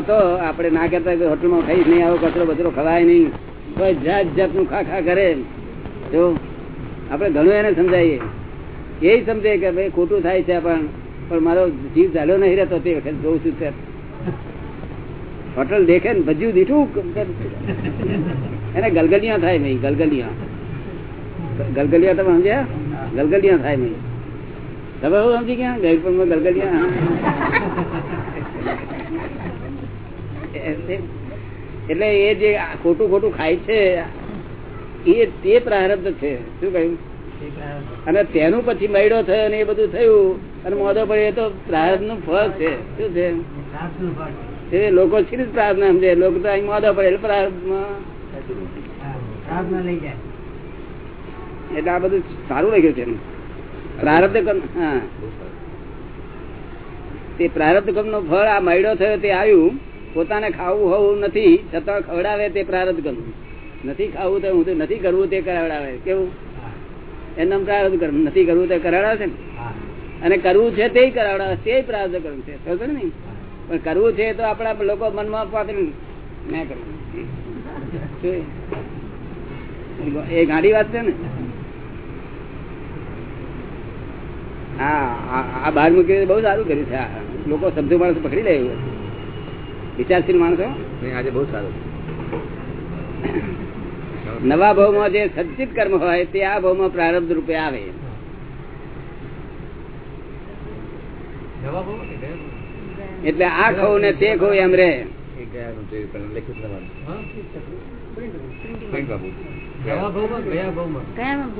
હતો આપણે ના કહેતા હોટલમાં ખાઈ નહીં આવો, કચરો બચરો ખવાય નહીં. કોઈ જાત જાતનું ખા ખા કરે. જો, આપણે ઘણું એને સમજાવીએ એ સમજે કે ભાઈ ખોટું થાય છે પણ પણ મારો જીવ ચાલ્યો નહીં રહેતો તે વખત જોઉં છું સર. હોટલ દેખે ને ભજ્યું દીઠું એને ગલગલિયા થાય નહીં ગલગલિયા. ગલગલિયા તમે સમજ્યા? ગલગલિયા થાય નહીં તમે સમજી ગયા? ગઈપણમાં ગલગલિયા. એટલે એ જે ખોટું ખોટું ખાય છે એ તે પ્રારબ્ધ છે. શું કહ્યું? અને તેનું પછી મૈડો થયો અને એ બધું થયું અને મોદો પડ્યો એ તો પ્રાર્થનું ફળ છે. શું છે? એ લોકો છે પ્રાર્થના સમજે લોકો તો અહીં મોદો પડે એટલે પ્રાર્થમાં એટલે આ બધું સારું લાગ્યું છે પ્રારબ્ધ કર્મ હા. તે પ્રારબ્ધ કર્મ નો ફળ આ મૈડો થયો તે આવ્યું પોતાને ખાવું હોવું નથી છતાં ખવડાવે તે પ્રારંભ કરવું. નથી ખાવું તો હું તો નથી કરવું તે કરાવડાવે. કેવું? એનું પ્રારંભ કરવું નથી કરવું તે કરાવડાવે છે ને અને કરવું છે તે કરાવડાવે તે પ્રારંભ કરવું છે. ખબર ને? પણ કરવું છે તો આપણા લોકો મનમાં પાત્ર ના કરવું એ? ગાડી વાત છે ને? હા આ બહાર મૂકી બહુ સારું કર્યું છે. લોકો શબ્દો માણસો પકડી લે એવું. વિચારશીલ માણસો? આજે બહુ સારું. નવા ભાવમાં જે સજ્જિત કર્મ હોય તે આ ભાવમાં પ્રારબ્ધ રૂપે આવે. એટલે આ ખવું ને તે ખવું એમ રે.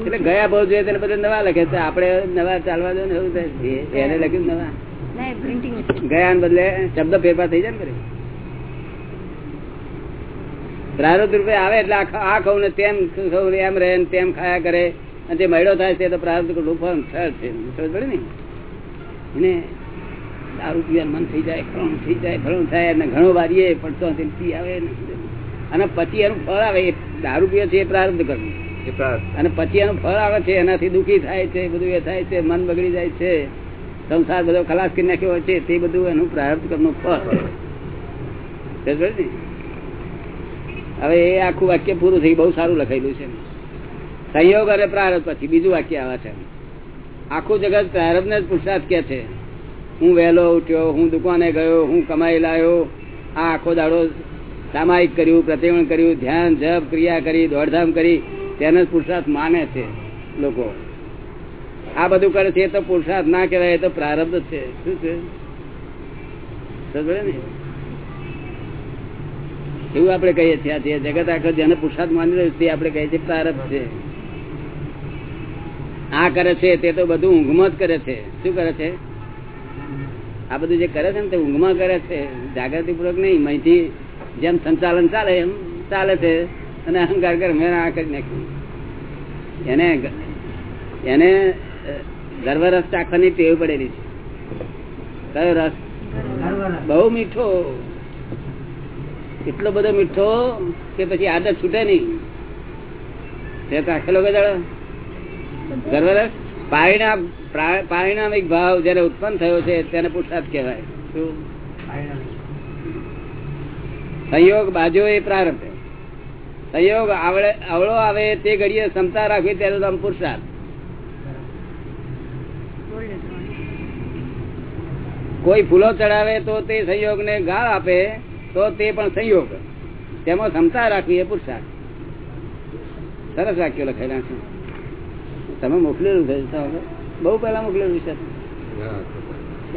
એટલે ગયા ભાવ જોઈએ તેને બધા નવા લખે છે. આપડે નવા ચાલવા દો ને એવું એને લખ્યું નવા? ગયા ને બદલે શબ્દ ફેરફાર થઈ જાય ને. પ્રારબ્ધ રૂપે આવે એટલે આ ખવું ને તેમ ખવું એમ રહે ને તેમ ખાયા કરે. અને જે મહિડો થાય છે તો પ્રારબ્ધ ફળ છે. સમજ પડે ને? એને દારૂ પીવાનું મન થઈ જાય ખરું થઈ જાય ખરું થાય અને ઘણો વારીએ પડતો પી આવે ને. અને પછી એનું ફળ આવે એ દારૂ પીએ છે એ પ્રારબ્ધ કરવું. અને પછી એનું ફળ આવે છે એનાથી દુઃખી થાય છે બધું એ થાય છે મન બગડી જાય છે. સંસાર બધો ખલાસ કરી નાખ્યો હોય છે તે બધું એનું પ્રારબ્ધ કરનું ફળ. સમજ ને? હવે એ આખું વાક્ય પૂરું થઈ, બહુ સારું લખેલું છે. સંયોગ અને પ્રારંભ પછી બીજું વાક્ય આવે છે. આખું જગત પ્રારંભને જ પુરુષાર્થ કે છે. હું વહેલો ઉઠ્યો, હું દુકાને ગયો, હું કમાઈ લાવ્યો આ આખો દાડો સામાયિક કર્યું, પ્રતિવણ કર્યું, ધ્યાન, જપ, ક્રિયા કરી, દોડધામ કરી, તેને જ પુરુષાર્થ માને છે લોકો. આ બધું કરે છે એ તો પુરુષાર્થ ના કહેવાય, એ તો પ્રારબ્ધ છે. શું છે? ને? એવું આપણે કહીએ છીએ. આ જે જગત આખર જેને પુરુષાર્થ માની રહ્યું તે આપણે કહીએ છીએ પ્રારબ્ધ છે. આ કરે છે તે તો બધું ઊંઘમાં જ કરે છે. શું કરે છે? આ બધું જે કરે છે ને તે ઊંઘમાં કરે છે. જાગૃતિ પૂર્વક નહીં અહીંથી જેમ સંચાલન ચાલે એમ ચાલે છે. અને અહંકાર કરે મેં આ કરી નાખ્યું. એને એને અ, ગર્ભરસ ચાખવાની ટેવ પડેલી છે. કયો રસ? બહુ મીઠો. એટલો બધો મીઠો કે પછી આદત છૂટે નહીં. રાખેલો તો ગર્ભરસ પારિણામ પારિણામિક ભાવ જયારે ઉત્પન્ન થયો છે તેને પુરુષાર્થ કહેવાય. શું? સંયોગ બાજુ એ પ્રારંભ. સંયોગ આવડે અવળો આવે તે ઘડીએ ક્ષમતા રાખવી ત્યારે આમ પુરુષાર્થ કોઈ ફૂલો ચડાવે તો તે સંયોગ ને ગાળ આપે તો તે પણ સંયોગ. તેમાં ક્ષમતા રાખવી એ પુરુષાર્થ સરસ વાક્યો લખેલા છે. તમે મોકલેલું છે બહુ પહેલા મોકલેલું છે.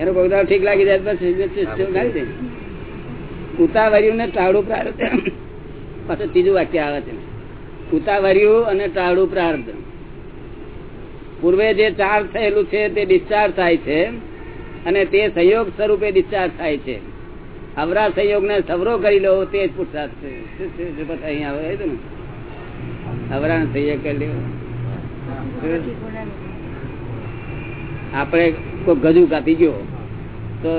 એનો દાડો ઠીક લાગી જાય ઉતાવળ્યું ને ટાળું પ્રાર્થ પાછું ત્રીજું વાક્ય આવે છે. ઉતાવર્યું અને ટાળું પ્રાર્થ પૂર્વે જે ચાર્જ થયેલું છે તે ડિસ્ચાર્જ થાય છે અને તે સંયોગ સ્વરૂપે ડિસ્ચાર્જ થાય છે. અવરા સંયોગ ને સવરો કરી લો, તે જ પુરુષાર્થ છે. અહીંયા આવે છે ને? અવરા સંયોગ કરી લેવો આપણે કોઈ ગજુ કાપી ગયો, તો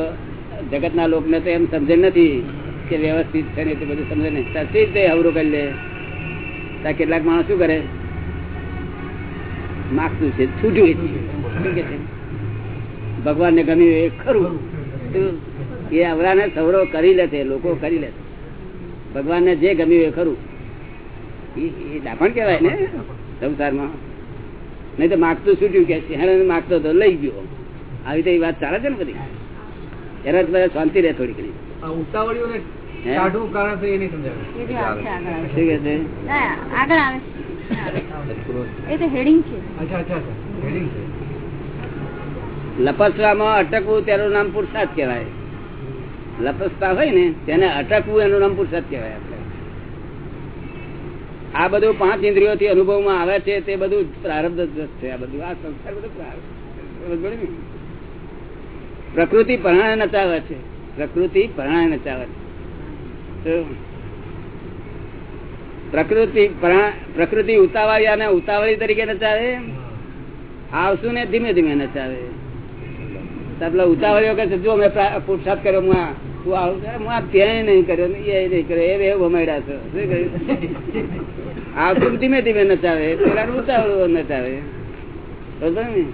જગતના લોકને તો એમ સમજે નથી કે વ્યવસ્થિત છે ને તે બધું સમજે નહીં. સચી રીતે અવરો કરી લે? ત્યાં કેટલાક માણસ શું કરે? માગતું છે છૂટ્યું છે. ભગવાન ને ગમ્યું એ ખરું? એ અવરાને સવરો કરી લે છે લોકો કરી લે છે ભગવાનને જે ગમ્યું એ ખરું. એ- એ કેવાય કહેવાય ને સંસારમાં. નહીં તો માગતું છૂટ્યું કે છે હેણે માગતો તો લઈ ગયો. આવી રીતે એ વાત ચાલે છે ને બધી. એના બધા શાંતિ રહે થોડી ઘણી. આ ઉતાવળીઓને હે? કારણ તો એ નહીં સમજાવ્યું એ બી આવશે આગળ આવે શું કે છે? આગળ આવે એ તો હેડિંગ છે. અચ્છા અચ્છા અચ્છા. છે. લપસવામાં અટકવું તેનું નામ પુરુષાર્થ કહેવાય. લપસતા હોય ને, તેને અટકવું એનું નામ પુરુષાર્થ કહેવાય આપણે. આ બધું પાંચ ઇન્દ્રિયોથી અનુભવમાં આવે છે, તે બધું પ્રારબ્ધ છે, આ બધું. આ સંસ્કાર બધું પ્રારબ્ધ. પ્રકૃતિ પરણાય નચાવે છે. પ્રકૃતિ પરણાય નચાવે છે. પ્રકૃતિ પ્રકૃતિ પરણા- પ્રકૃતિ ઉતાવળી તરીકે નચાવે આવશું ને ધીમે ધીમે નચાવે. પેલા ઉતાવળીઓ કે જો મેં પ્રા- પુરુષાર્થ કર્યો, હું તું આવું છે? હું આ ત્યાંય નહીં કર્યો એ નહીં કર્યો, એ એવું ભમાડ્યા છો. શું કહ્યું આવતું ધીમે ધીમે નચાવે, પેલા ઉતાવળું નચાવે. ને?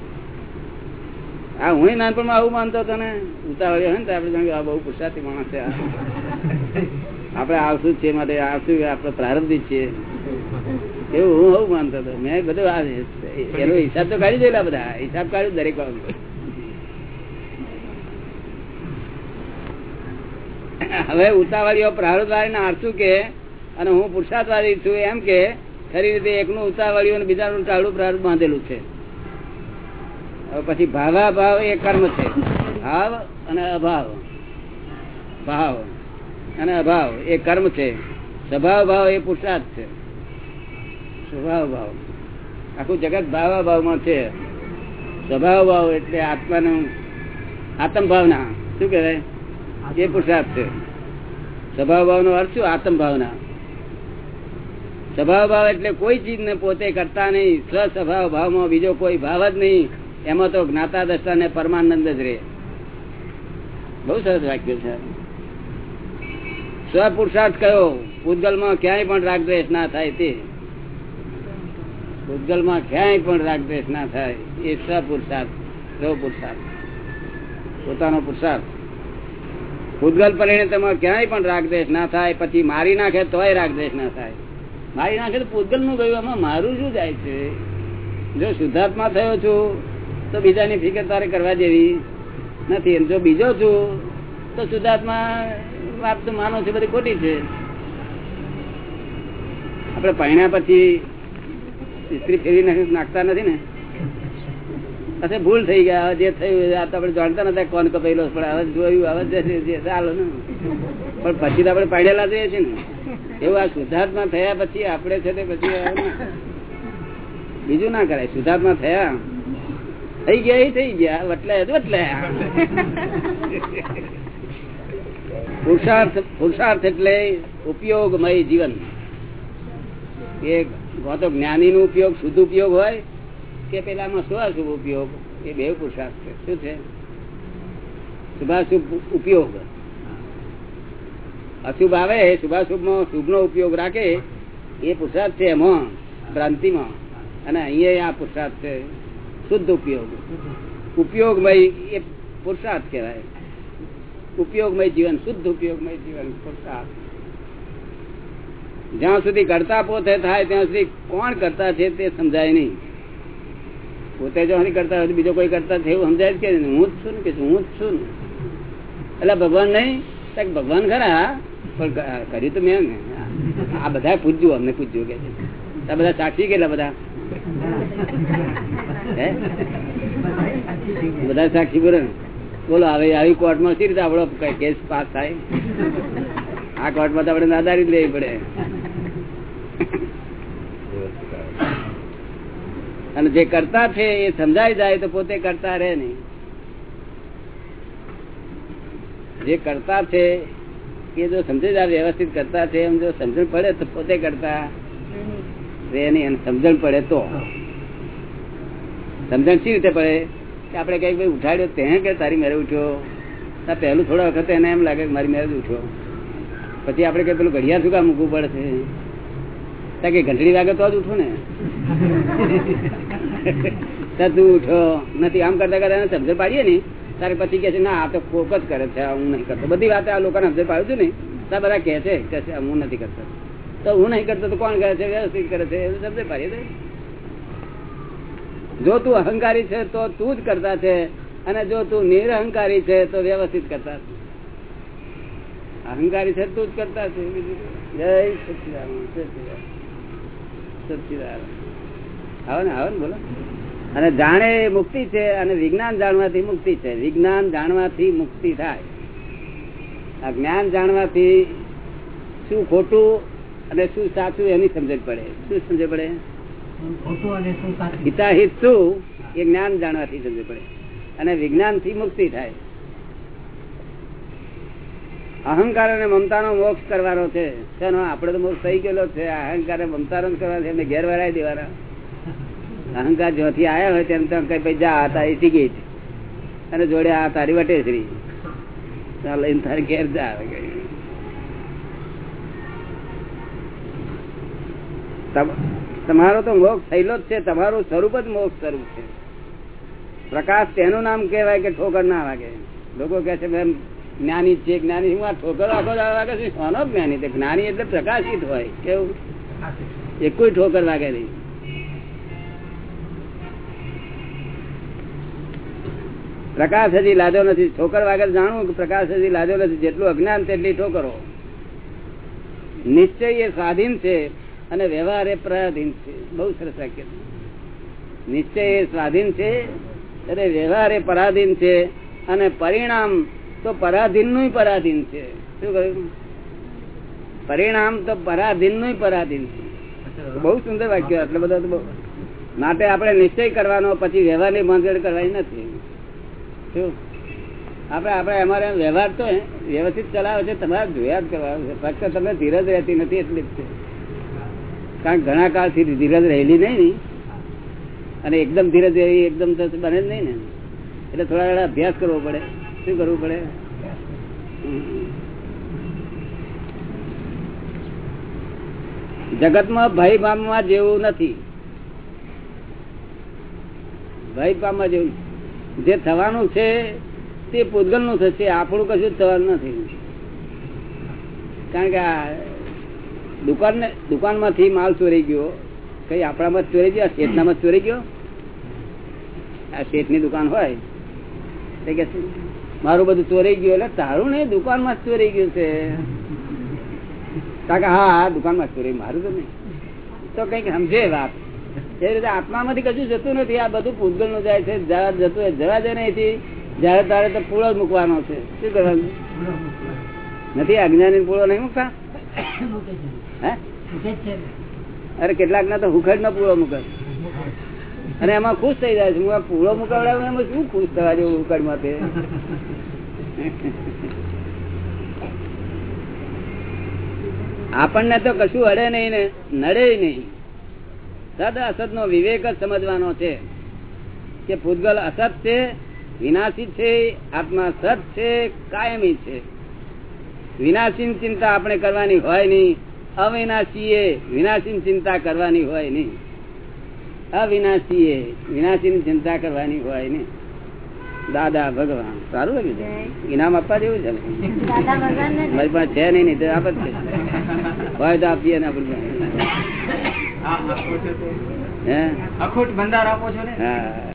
આ હું નાનપણમાં આવું માનતો હતો ને, ઉતાવળ હોય ને તો આપણે જાણ આ બહુ પુરસાતી માણસ છે. આપણે આવશું છે માટે, આવશું આપણે પ્રારંભિક છીએ. એવું હું હું માનતો હતો. મેં બધું આ એનો હિસાબ તો કાઢી દેલા બધા. હિસાબ કાઢ્યું દરેક બાબત હવે ઉતાવળીઓ પ્રારબ્ધવાળી ને આરસું કે, અને હું પુરુષાર્થવાદી છું એમ કે, ખરી રીતે એકનું ઉતાવળીઓ અને બીજાનું ટાળું પ્રારબ્ધ બાંધેલું છે. પછી ભાવા ભાવ એ કર્મ છે. ભાવ અને અભાવ. ભાવ અને અભાવ એ કર્મ છે. સ્વભાવ ભાવ એ પુરુષાર્થ છે. સ્વભાવ ભાવ આખું જગત ભાવા ભાવમાં છે. સ્વભાવ ભાવ એટલે આત્માનું આત્મ ભાવના શું કહેવાય? એ પુરુષાર્થ છે. સ્વભાવ ભાવ નો અર્થ શું? આત્મ ભાવના સ્વભાવ ભાવ એટલે કોઈ ચીજ ને પોતે કરતા નહીં. સ્વ સ્વભાવ ભાવમાં બીજો કોઈ ભાવ જ નહીં. એમાં તો જ્ઞાતા દશા ને પરમાનંદ જ રહે. બહુ સરસ વાક્ય છે. સ્વ પુરુષાર્થ કયો? પૂતગલમાં ક્યાંય પણ રાગદ્વેષ ના થાય તે. પૂતગલમાં ક્યાંય પણ રાગદ્વેષ ના થાય. એ સ્વ પુરુષાર્થ સ્વ પુરુષાર્થ પોતાનો પુરુષાર્થ. ભૂતગલ પરિણતમાં ક્યાંય પણ રાગદેશ ના થાય, પછી મારી નાખે તોય રાગદેશ ના થાય. મારી નાખે તો ભૂતગલનું ગયું એમાં મારું શું જાય છે? જો શુદ્ધાત્મા થયો છું, તો બીજાની ફિકર તારે કરવા જેવી નથી. એમ જો બીજો છું, તો શુદ્ધાત્મા વાત તો માનો છે, બધી ખોટી છે. આપણે પહેણ્યા પછી ઇસ્ત્રી ફેરી નાખતા નથી ને? પછી ભૂલ થઈ ગયા જે થયું આ તો આપણે જાણતા નતા કોણ કપાયેલો પણ હવે જોયું હવે જે જે ચાલો ને. પણ પછી તો આપણે પાડેલા જઈએ છીએ ને. એવું આ શુદ્ધાત્મા થયા પછી આપણે છે તે પછી બીજું ના કરાય, શુદ્ધાત્મા થયા. થઈ ગયા, એ થઈ ગયા, વટલાય તો વટલાયા. પુરુષાર્થ પુરુષાર્થ એટલે ઉપયોગમય જીવન. એ જ્ઞાની નો ઉપયોગ, શુદ્ધ ઉપયોગ હોય કે પેલામાં શુભાશુભ ઉપયોગ? એ બે પુરુષાર્થ છે. શું છે? શુભાશુભ ઉપયોગ. અશુભ આવે શુભાશુભ નો શુભ નો ઉપયોગ રાખે, એ પુરુષાર્થ છે એમાં, ભ્રાંતિમાં. અને અહીંયા આ પુરુષાર્થ છે, શુદ્ધ ઉપયોગ. ઉપયોગમય એ પુરુષાર્થ કહેવાય. ઉપયોગમય જીવન, શુદ્ધ ઉપયોગમય જીવન, પુરુષાર્થ. જ્યાં સુધી કરતા પોતે થાય, ત્યાં સુધી કોણ કરતા છે તે સમજાય નહીં. પોતે જો હરી કરતા હોય બીજો કોઈ કરતા એવું સમજાય કે હું જ છું ને કે હું જ છું ને. એટલે ભગવાન નહીં ભગવાન ખરા, પણ કર્યું તો મેં આ બધા પૂછ્યું અમને પૂછ્યું કે આ બધા સાક્ષી કેટલા બધા? બધા સાક્ષી બોલે બોલો, હવે આવી કોર્ટમાં સી રીતે આપણો કેસ પાસ થાય? આ કોર્ટમાં તો આપણે નાદારી જ લેવી પડે. અને જે કરતા છે એ સમજાઈ જાય તો પોતે કરતા રહે નહીં. જે કરતા છે એ જો સમજી જાય, વ્યવસ્થિત કરતા છે, એમ જો સમજણ પડે તો પોતે કરતા રહે નહીં અને સમજણ પડે તો. સમજણ શી રીતે પડે? કે આપણે કઈ ભાઈ ઉઠાડ્યો તે કે તારી મેરે ઉઠ્યો? પહેલું થોડા વખત એને એમ લાગે કે મારી મેરે ઉઠ્યો. પછી આપણે કઈ પેલું ઘડિયાળ શું કામ મૂકવું પડે છે? કે ઘંટડી વાગે તો જ ઉઠું ને? તું ઉઠો. નથી, આમ કરતા કરતા સમજણ પાડીએ ને, તારે પછી કે છે, ના, આ તો કોક જ કરે છે, હું નહીં કરતો. બધી વાત આ લોકોને સમજણ પાડું છું ને ત્યાં બધા કહે છે, કે હું નથી કરતો. તો હું નહીં કરતો તો કોણ કરે છે, વ્યવસ્થિત કરે છે, એવું સમજે પાડીએ જો તું અહંકારી છે, તો તું જ કરતા છે, અને જો તું નિરહંકારી છે, તો વ્યવસ્થિત કરતા છે. અહંકારી છે, તું જ કરતા છે જય સચિદાન સચિદાન સચિદાનંદ. આવો ને આવો ને, બોલો. અને જાણે મુક્તિ છે અને વિજ્ઞાન જાણવાથી મુક્તિ છે. વિજ્ઞાન જાણવાથી મુક્તિ થાય. આ જ્ઞાન જાણવાથી શું ખોટું અને શું સાચું એની સમજણ પડે. શું સમજ પડે? ખોટું અને શું સાચું હિતાહિત શું એ જ્ઞાન જાણવાથી સમજ પડે. અને વિજ્ઞાનથી મુક્તિ થાય. અહંકાર અને મમતાનો મોક્ષ કરવાનો છે. આપડે તો મોક્ષ થઈ ગયેલો છે. અહંકાર મમતા મમતાનો જ કરવાનો છે. એમને ઘેર વરાઈ દેવાના. અહંકાર જ્યોથી આવ્યા હોય તેમ તો કઈ પૈસા આ તારી ટિકિટ અને જોડે આ તારી વટેશ્રી ચાલ લઈને તારે ઘેર જા તમારો તો મોક્ષ થયેલો જ છે તમારું સ્વરૂપ જ મોક્ષ સ્વરૂપ છે. પ્રકાશ તેનું નામ કહેવાય કે ઠોકર ના વાગે. લોકો કે છે મેમ જ્ઞાની છે જ્ઞાની હું આ ઠોકર આખો વાગે છે? સોનો જ્ઞાની જ્ઞાની એટલે પ્રકાશિત હોય. કેવું? કોઈ ઠોકર લાગે નહીં. પ્રકાશ હજી લાદ્યો નથી. ઠોકર વાગર જાણવું કે પ્રકાશ હજી લાદ્યો નથી. જેટલું અજ્ઞાન તેટલી ઠોકરો. નિશ્ચય એ સ્વાધીન છે અને વ્યવહાર એ પરાધીન છે. બહુ સરસ વાક્ય નિશ્ચય એ સ્વાધીન છે અને વ્યવહાર એ પરાધીન છે અને પરિણામ તો પરાધીનનું પરાધીન છે. શું કહ્યું? પરિણામ તો પરાધીનનું પરાધીન છે. બહુ સુંદર વાક્ય એટલે બધા માટે આપણે નિશ્ચય કરવાનો, પછી વ્યવહારની બાંધગડ કરવાની નથી. શું? આપણે આપણે અમારે વ્યવહાર તો વ્યવસ્થિત ચલાવે છે, તમારે જોયા જ કરવાનું છે. ફક્ત તમે ધીરજ રહેતી નથી એટલી જ છે. કારણ ઘણા કાળથી ધીરજ રહેલી નહીં અને એકદમ ધીરજ રહેવી એકદમ તો બને જ નહીં ને. એટલે થોડા થોડા અભ્યાસ કરવો પડે. શું કરવું પડે? જગતમાં ભય પામવા જેવું નથી. ભય પામવા જેવું જે થવાનું છે તે પૂતગલનું થશે, આપણું કશું થવાનું નથી. કારણ કે આ દુકાન દુકાનમાંથી માલ ચોરી ગયો. કઈ આપણામાં જ ચોરી ગયો? શેઠનામાં જ ચોરી ગયો? આ શેઠની દુકાન હોય. કે મારું બધું ચોરી ગયું એટલે તારું નહીં દુકાનમાં જ ચોરી ગયું છે. કારણ કે હા હા, દુકાનમાં માં ચોરી, મારું તો નહીં. તો કંઈક સમજે વાત. એ રીતે આત્મામાંથી કશું જતું નથી. આ બધું પૂતગલનું જાય છે. જવા જતું જવા દે નહીં જયારે તારે તો પૂળો મૂકવાનો છે. શું કરવાનું? નથી અજ્ઞાની પૂળો નહીં મૂકતા? અરે કેટલાક ના તો હુખડ નો પૂળો મૂકે અને એમાં ખુશ થઈ જાય છે. પૂળો મુકાવડાવું એમાં શું ખુશ થવા જેવું હુખડમાં તે આપણને તો કશું અડે નહીં ને, નડે નહીં. સદ અસદ નો વિવેક જ સમજવાનો છે કે ભૂતગલ અસત છે વિનાશી છે આત્મા સત છે કાયમી છે. વિનાશી ચિંતા આપણે કરવાની હોય નહીં અવિનાશી એ વિનાશી ચિંતા કરવાની હોય નહીં. અવિનાશી એ વિનાશી ચિંતા કરવાની હોય નહીં. દાદા ભગવાન સારું લાગ્યું છે? ઇનામ આપવા જેવું છે? મારી પાસે છે નહીં નહીં તો આપ છે હોય તો આપીએ ને આપણે અખોટ ભંડાર આપો છો ને? હા.